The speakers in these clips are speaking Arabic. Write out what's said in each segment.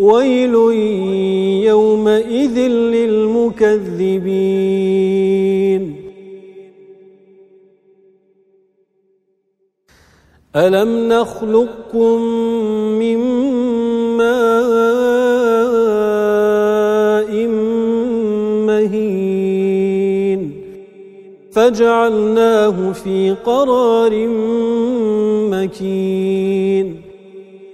ويل يومئذ للمكذبين. ألم نخلقكم من ماء مهين فجعلناه في قرار مكين.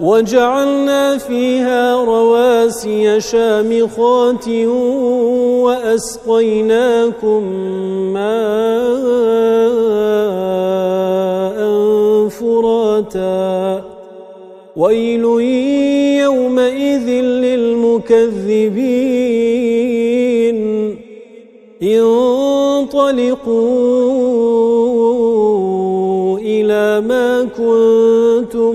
وجعلنا فيها رواسي شامخات وأسقيناكم ماء فراتا. ويل يومئذ للمكذبين. انطلقوا إلى ما كنتم